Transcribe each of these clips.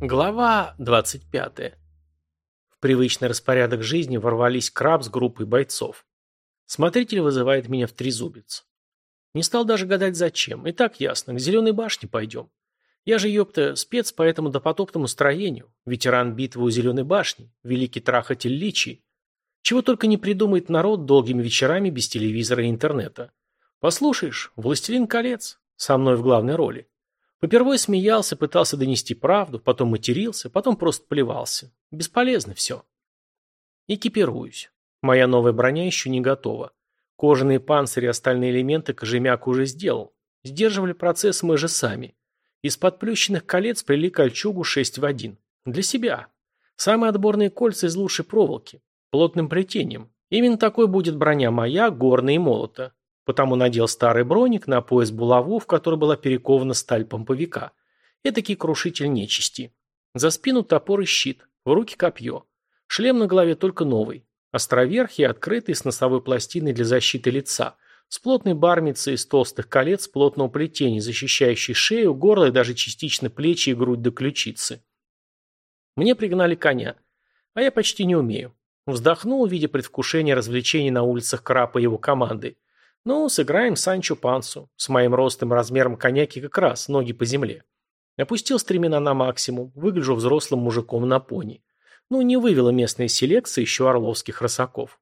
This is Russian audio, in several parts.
Глава 25. В привычный распорядок жизни ворвались краб с группой бойцов. Смотритель вызывает меня в трезубец. Не стал даже гадать зачем. И так ясно, к зеленой башне пойдем. Я же, ёпта, спец по этому допотопному строению. Ветеран битвы у зеленой башни. Великий трахатель личий. Чего только не придумает народ долгими вечерами без телевизора и интернета. Послушаешь, «Властелин колец» со мной в главной роли. Попервой смеялся, пытался донести правду, потом матерился, потом просто плевался. Бесполезно все. Экипируюсь. Моя новая броня еще не готова. Кожаные панцири и остальные элементы кожемяк уже сделал. Сдерживали процесс мы же сами. Из подплющенных колец плели кольчугу 6 в 1. Для себя. Самые отборные кольца из лучшей проволоки. Плотным плетением. Именно такой будет броня моя, горная и молота. Потому надел старый броник, на пояс булаву, в которой была перекована сталь помповика. Этакий крушитель нечисти. За спину топор и щит, в руки копье. Шлем на голове только новый. Островерхий, открытый, с носовой пластиной для защиты лица. С плотной бармицей из толстых колец плотного плетения, защищающей шею, горло и даже частично плечи и грудь до ключицы. Мне пригнали коня. А я почти не умею. Вздохнул, видя предвкушение развлечений на улицах Крапа и его команды. Ну, сыграем Санчо Пансу. С моим ростом и размером коняки как раз, ноги по земле. Опустил стремена на максимум, выгляжу взрослым мужиком на пони. Ну, не вывела местная селекция еще орловских рысаков.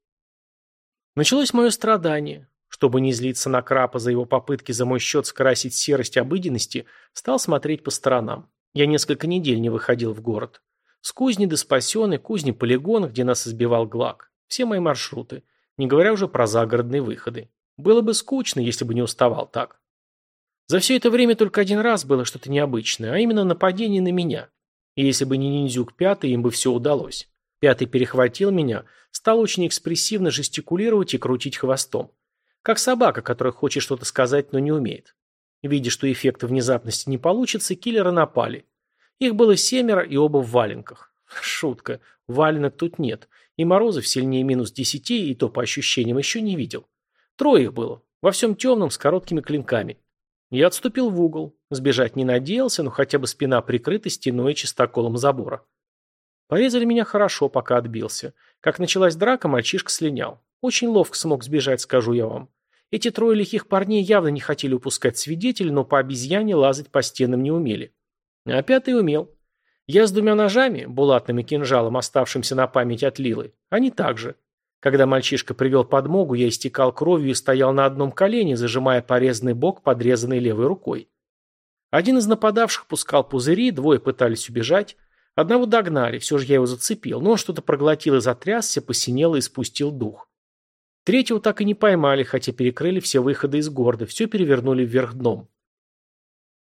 Началось мое страдание. Чтобы не злиться на крапа за его попытки за мой счет скрасить серость обыденности, стал смотреть по сторонам. Я несколько недель не выходил в город. С кузни до спасенной, кузни полигон, где нас избивал Глак. Все мои маршруты, не говоря уже про загородные выходы. Было бы скучно, если бы не уставал так. За все это время только один раз было что-то необычное, а именно нападение на меня. И если бы не ниндзюк пятый, им бы все удалось. Пятый перехватил меня, стал очень экспрессивно жестикулировать и крутить хвостом. Как собака, которая хочет что-то сказать, но не умеет. Видя, что эффекта внезапности не получится, киллеры напали. Их было семеро и оба в валенках. Шутка, валенок тут нет. И Морозов сильнее минус десяти, и то по ощущениям еще не видел. Трое их было, во всем темном, с короткими клинками. Я отступил в угол. Сбежать не надеялся, но хотя бы спина прикрыта стеной и чистоколом забора. Порезали меня хорошо, пока отбился. Как началась драка, мальчишка слинял. Очень ловко смог сбежать, скажу я вам. Эти трое лихих парней явно не хотели упускать свидетелей, но по обезьяне лазать по стенам не умели. А пятый умел. Я с двумя ножами, булатным и кинжалом, оставшимся на память от Лилы. Они также. Когда мальчишка привел подмогу, я истекал кровью и стоял на одном колене, зажимая порезанный бок, подрезанной левой рукой. Один из нападавших пускал пузыри, двое пытались убежать. Одного догнали, все же я его зацепил, но он что-то проглотил и затрясся, посинел и спустил дух. Третьего так и не поймали, хотя перекрыли все выходы из города, все перевернули вверх дном.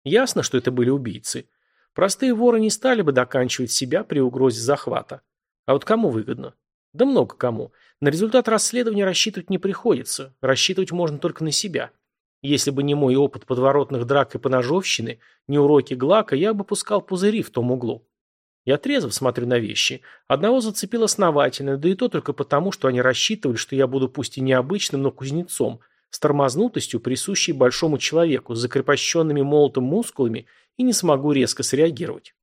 Ясно, что это были убийцы. Простые воры не стали бы доканчивать себя при угрозе захвата. А вот кому выгодно? Да много кому. На результат расследования рассчитывать не приходится. Рассчитывать можно только на себя. Если бы не мой опыт подворотных драк и поножовщины, не уроки Глака, я бы пускал пузыри в том углу. Я трезво смотрю на вещи. Одного зацепил основательно, да и то только потому, что они рассчитывали, что я буду пусть и необычным, но кузнецом, с тормознутостью, присущей большому человеку, с закрепощенными молотом мускулами и не смогу резко среагировать.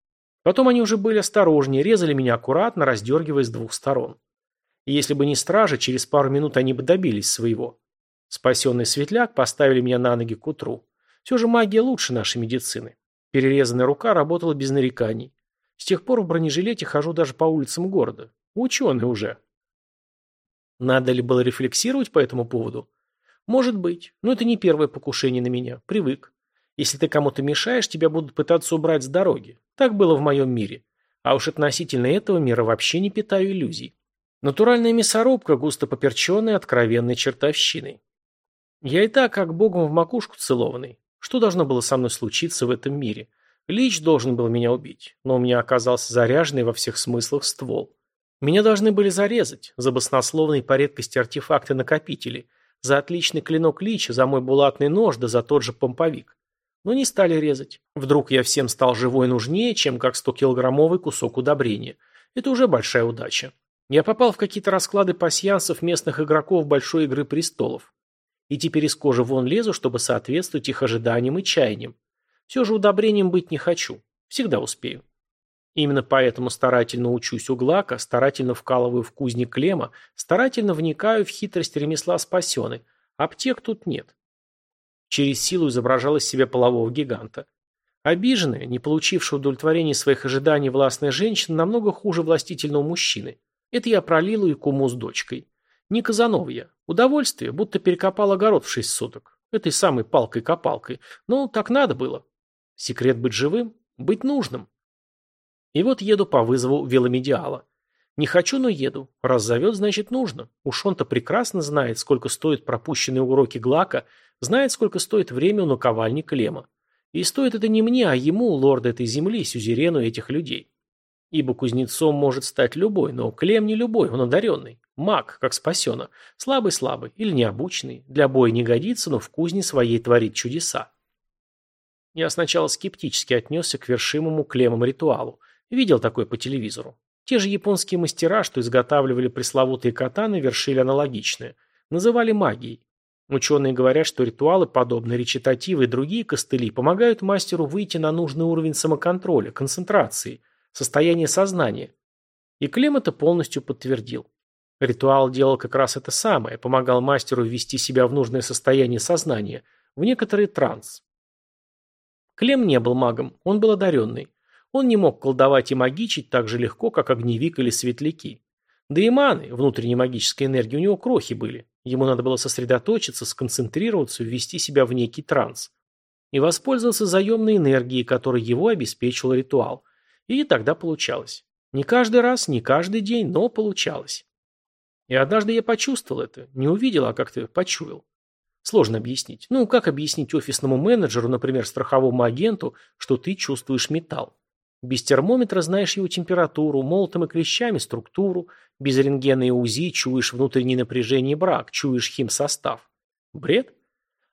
Потом они уже были осторожнее, резали меня аккуратно, раздергивая с двух сторон. И если бы не стражи, через пару минут они бы добились своего. Спасенный светляк поставили меня на ноги к утру. Все же магия лучше нашей медицины. Перерезанная рука работала без нареканий. С тех пор в бронежилете хожу даже по улицам города. Ученый уже. Надо ли было рефлексировать по этому поводу? Может быть, но это не первое покушение на меня. Привык. Если ты кому-то мешаешь, тебя будут пытаться убрать с дороги. Так было в моем мире. А уж относительно этого мира вообще не питаю иллюзий. Натуральная мясорубка, густо поперченная откровенной чертовщиной. Я и так как богом в макушку целованный. Что должно было со мной случиться в этом мире? Лич должен был меня убить, но у меня оказался заряженный во всех смыслах ствол. Меня должны были зарезать за баснословные по редкости артефакты-накопители, за отличный клинок Лича, за мой булатный нож, да за тот же помповик. Но не стали резать. Вдруг я всем стал живой нужнее, чем как 100-килограммовый кусок удобрения. Это уже большая удача. Я попал в какие-то расклады пасьянсов местных игроков Большой Игры Престолов. И теперь из кожи вон лезу, чтобы соответствовать их ожиданиям и чаяниям. Все же удобрением быть не хочу. Всегда успею. Именно поэтому старательно учусь у Глака, старательно вкалываю в кузне Клема, старательно вникаю в хитрость ремесла спасены. Аптек тут нет. Через силу изображал из себя полового гиганта. Обиженная, не получившая удовлетворения своих ожиданий властная женщина намного хуже властительного мужчины. Это я про Лилу и куму с дочкой. Не Казанова я. Удовольствие, будто перекопал огород в шесть суток. Этой самой палкой-копалкой. Но так надо было. Секрет быть живым? Быть нужным. И вот еду по вызову веломедиала. Не хочу, но еду. Раз зовет, значит нужно. Уж он-то прекрасно знает, сколько стоят пропущенные уроки Глака, знает, сколько стоит время у наковальни Клема. И стоит это не мне, а ему, лорда этой земли, сюзерену этих людей. Ибо кузнецом может стать любой, но Клем не любой, он одаренный. Маг, как спасена. Слабый-слабый или необученный. Для боя не годится, но в кузне своей творит чудеса. Я сначала скептически отнесся к вершимому Клемом ритуалу. Видел такое по телевизору. Те же японские мастера, что изготавливали пресловутые катаны, вершили аналогичное. Называли магией. Ученые говорят, что ритуалы, подобные речитативы и другие костыли, помогают мастеру выйти на нужный уровень самоконтроля, концентрации, состояния сознания. И Клем это полностью подтвердил. Ритуал делал как раз это самое, помогал мастеру ввести себя в нужное состояние сознания, в некоторый транс. Клем не был магом, он был одаренный. Он не мог колдовать и магичить так же легко, как огневик или светляки. Да и маны, внутренней магической энергии у него крохи были. Ему надо было сосредоточиться, сконцентрироваться, ввести себя в некий транс. И воспользоваться заемной энергией, которой его обеспечивал ритуал. И тогда получалось. Не каждый раз, не каждый день, но получалось. И однажды я почувствовал это. Не увидел, а как-то почуял. Сложно объяснить. Ну, как объяснить офисному менеджеру, например, страховому агенту, что ты чувствуешь металл? Без термометра знаешь его температуру, молотом и клещами структуру, без рентгена и УЗИ чуешь внутреннее напряжение и брак, чуешь химсостав. Бред?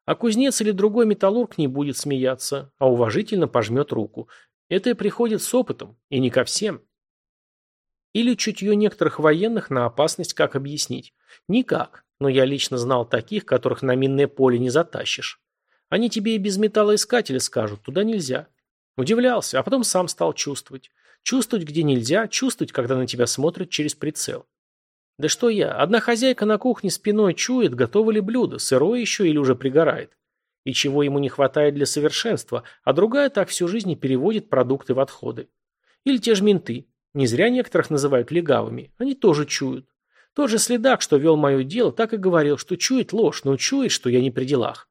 А кузнец или другой металлург не будет смеяться, а уважительно пожмет руку. Это приходит с опытом, и не ко всем. Или чутье некоторых военных на опасность как объяснить? Никак, но я лично знал таких, которых на минное поле не затащишь. Они тебе и без металлоискателя скажут, туда нельзя. Удивлялся, а потом сам стал чувствовать. Чувствовать, где нельзя, чувствовать, когда на тебя смотрят через прицел. Да что я, одна хозяйка на кухне спиной чует, готово ли блюдо, сырое еще или уже пригорает. И чего ему не хватает для совершенства, а другая так всю жизнь и переводит продукты в отходы. Или те же менты. Не зря некоторых называют легавыми. Они тоже чуют. Тот же следак, что вел мое дело, так и говорил, что чует ложь, но чует, что я не при делах.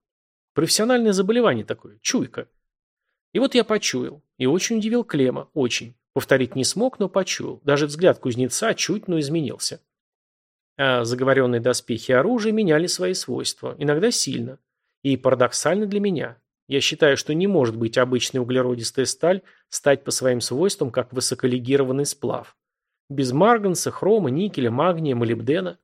Профессиональное заболевание такое, чуйка. И вот я почуял. И очень удивил Клема, очень. Повторить не смог, но почуял. Даже взгляд кузнеца чуть, но изменился. А заговоренные доспехи и оружие меняли свои свойства, иногда сильно. И парадоксально для меня. Я считаю, что не может быть обычная углеродистая сталь стать по своим свойствам как высоколегированный сплав. Без марганца, хрома, никеля, магния, молибдена.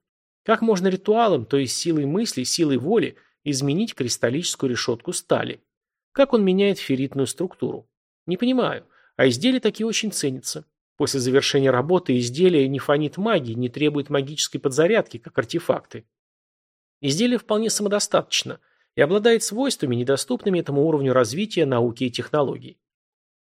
Как можно ритуалом, то есть силой мысли, силой воли, изменить кристаллическую решетку стали? Как он меняет ферритную структуру? Не понимаю. А изделия такие очень ценятся. После завершения работы изделие не фонит магии, не требует магической подзарядки, как артефакты. Изделие вполне самодостаточно и обладает свойствами, недоступными этому уровню развития науки и технологий.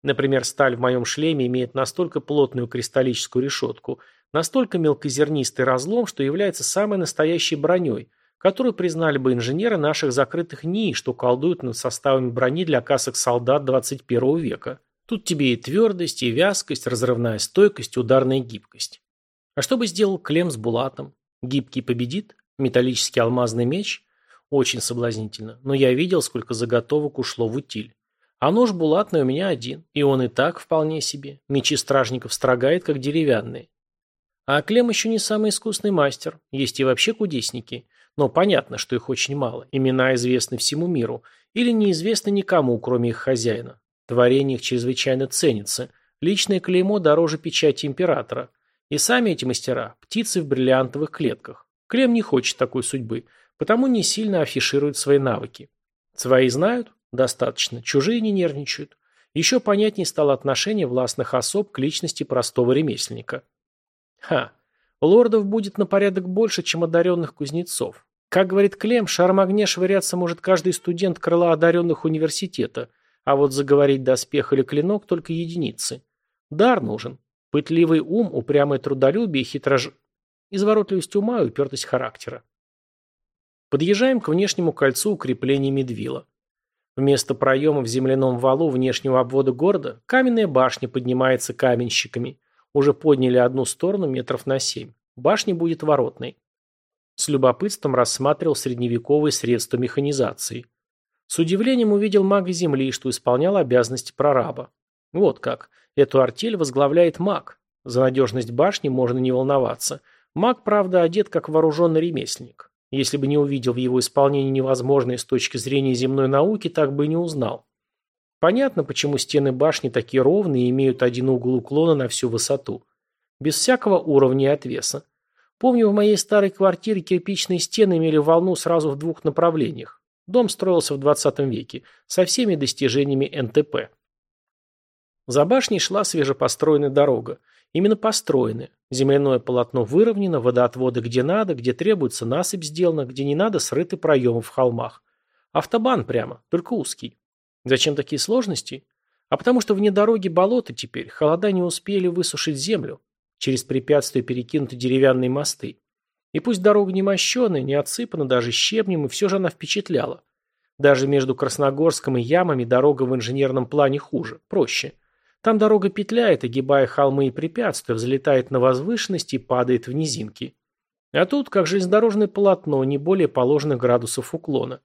Например, сталь в моем шлеме имеет настолько плотную кристаллическую решетку, настолько мелкозернистый разлом, что является самой настоящей броней, которую признали бы инженеры наших закрытых НИИ, что колдуют над составами брони для касок солдат 21 века. Тут тебе и твердость, и вязкость, разрывная стойкость, ударная гибкость. А что бы сделал Клем с Булатом? Гибкий победит? Металлический алмазный меч? Очень соблазнительно. Но я видел, сколько заготовок ушло в утиль. А нож булатный у меня один, и он и так вполне себе. Мечи стражников строгает, как деревянные. А Клем еще не самый искусный мастер. Есть и вообще кудесники. Но понятно, что их очень мало. Имена известны всему миру. Или неизвестны никому, кроме их хозяина. Творение их чрезвычайно ценится. Личное клеймо дороже печати императора. И сами эти мастера – птицы в бриллиантовых клетках. Клем не хочет такой судьбы, потому не сильно афиширует свои навыки. Свои знают? Достаточно. Чужие не нервничают. Еще понятнее стало отношение властных особ к личности простого ремесленника. Ха, лордов будет на порядок больше, чем одаренных кузнецов. Как говорит Клем, шаром огня швыряться может каждый студент крыла одаренных университета, а вот заговорить доспех или клинок только единицы. Дар нужен. Пытливый ум, упрямое трудолюбие, хитрож... Изворотливость ума и упертость характера. Подъезжаем к внешнему кольцу укрепления Медвила. Вместо проема в земляном валу внешнего обвода города каменная башня поднимается каменщиками. Уже подняли одну сторону метров на семь. Башня будет воротной. С любопытством рассматривал средневековые средства механизации. С удивлением увидел мага земли, что исполнял обязанности прораба. Вот как. Эту артель возглавляет маг. За надежность башни можно не волноваться. Маг, правда, одет как вооруженный ремесленник. Если бы не увидел в его исполнении невозможное с точки зрения земной науки, так бы и не узнал. Понятно, почему стены башни такие ровные и имеют один угол уклона на всю высоту. Без всякого уровня и отвеса. Помню, в моей старой квартире кирпичные стены имели волну сразу в двух направлениях. Дом строился в 20 веке, со всеми достижениями НТП. За башней шла свежепостроенная дорога. Именно построенная. Земляное полотно выровнено, водоотводы где надо, где требуется насыпь сделана, где не надо срыты проемы в холмах. Автобан прямо, только узкий. Зачем такие сложности? А потому что вне дороги болото теперь, холода не успели высушить землю. Через препятствия перекинуты деревянные мосты. И пусть дорога не мощеная, не отсыпана даже щебнем, и все же она впечатляла. Даже между Красногорском и Ямами дорога в инженерном плане хуже, проще – там дорога петляет, огибая холмы и препятствия, взлетает на возвышенности и падает в низинки. А тут, как железнодорожное полотно, не более положенных градусов уклона.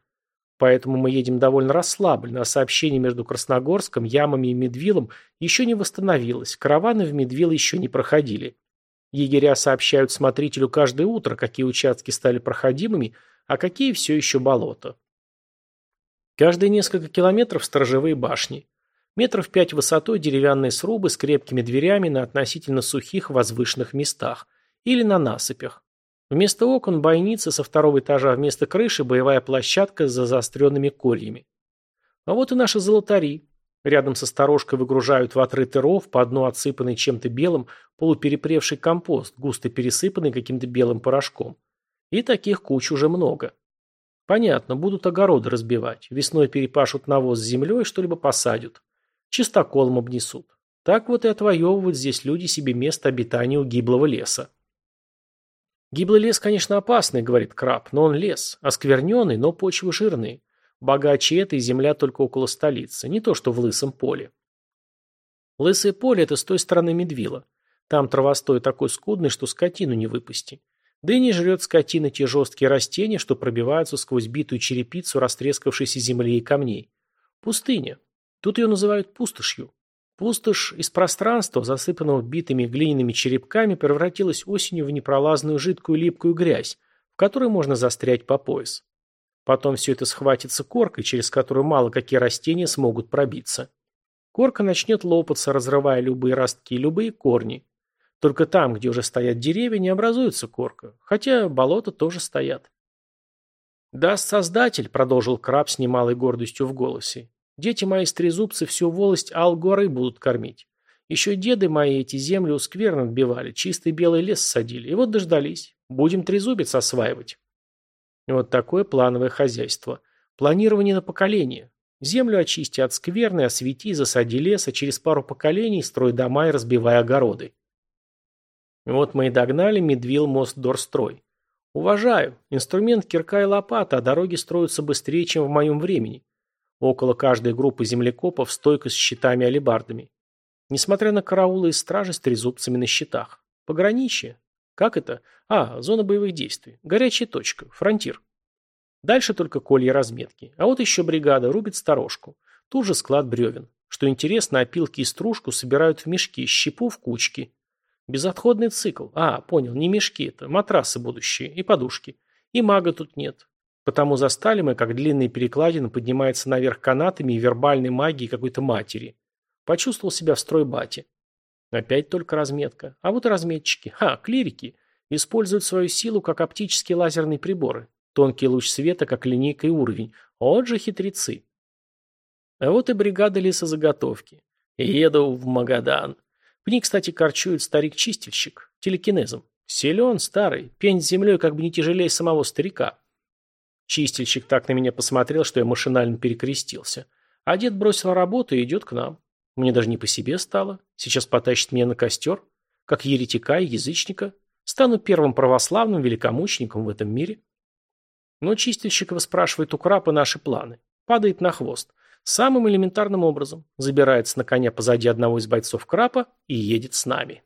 Поэтому мы едем довольно расслабленно, а сообщение между Красногорском, Ямами и Медвилом еще не восстановилось, караваны в Медвил еще не проходили. Егеря сообщают смотрителю каждое утро, какие участки стали проходимыми, а какие все еще болото. Каждые несколько километров сторожевые башни. Метров пять высотой деревянные срубы с крепкими дверями на относительно сухих возвышенных местах или на насыпях. Вместо окон бойницы со второго этажа, вместо крыши боевая площадка с заостренными кольями. А вот и наши золотари. Рядом со сторожкой выгружают в отрытый ров по одну отсыпанный чем-то белым полуперепревший компост, густо пересыпанный каким-то белым порошком. И таких куч уже много. Понятно, будут огороды разбивать. Весной перепашут навоз с землей, что-либо посадят чистоколом обнесут. Так вот и отвоевывают здесь люди себе место обитания у гиблого леса. Гиблый лес, конечно, опасный, говорит краб, но он лес, оскверненный, но почвы жирные. Богаче этой земля только около столицы, не то что в лысом поле. Лысое поле – это с той стороны Медвила. Там травостой такой скудный, что скотину не выпусти. Да и не жрет скотина те жесткие растения, что пробиваются сквозь битую черепицу растрескавшейся земли и камней. Пустыня. Тут ее называют пустошью. Пустошь из пространства, засыпанного битыми глиняными черепками, превратилась осенью в непролазную жидкую липкую грязь, в которой можно застрять по пояс. Потом все это схватится коркой, через которую мало какие растения смогут пробиться. Корка начнет лопаться, разрывая любые ростки, любые корни. Только там, где уже стоят деревья, не образуется корка, хотя болота тоже стоят. «Даст Создатель», — продолжил краб с немалой гордостью в голосе, Дети мои с трезубца всю волость Алгоры будут кормить. Еще деды мои эти земли у скверн отбивали, чистый белый лес садили. И вот дождались. Будем трезубец осваивать. Вот такое плановое хозяйство. Планирование на поколение. Землю очисти от скверны, освети, засади лес, а через пару поколений строй дома и разбивай огороды. Вот мы и догнали Медвил мост Дорстрой. Уважаю. Инструмент кирка и лопата, а дороги строятся быстрее, чем в моем времени. Около каждой группы землекопов стойка с щитами-алебардами. Несмотря на караулы и стражи с трезубцами на щитах. Пограничье. Как это? А, зона боевых действий. Горячая точка. Фронтир. Дальше только колья разметки. А вот еще бригада рубит сторожку. Тут же склад бревен. Что интересно, опилки и стружку собирают в мешки, щепу в кучки. Безотходный цикл. А, понял, не мешки это, матрасы будущие и подушки. И мага тут нет. Потому застали мы, как длинные перекладины поднимается наверх канатами и вербальной магией какой-то матери. Почувствовал себя в стройбате. Опять только разметка. А вот и разметчики. Ха, клирики. Используют свою силу как оптические лазерные приборы. Тонкий луч света, как линейка и уровень. Вот же хитрецы. А вот и бригада лесозаготовки. Еду в Магадан. В ней, кстати, корчует старик-чистильщик. Телекинезом. Силен, старый. Пень с землей как бы не тяжелее самого старика. Чистильщик так на меня посмотрел, что я машинально перекрестился. А дед бросил работу и идет к нам. Мне даже не по себе стало. Сейчас потащит меня на костер. как еретика и язычника. Стану первым православным великомучеником в этом мире. Но чистильщикова спрашивает у крапа наши планы. Падает на хвост. Самым элементарным образом. Забирается на коня позади одного из бойцов крапа и едет с нами.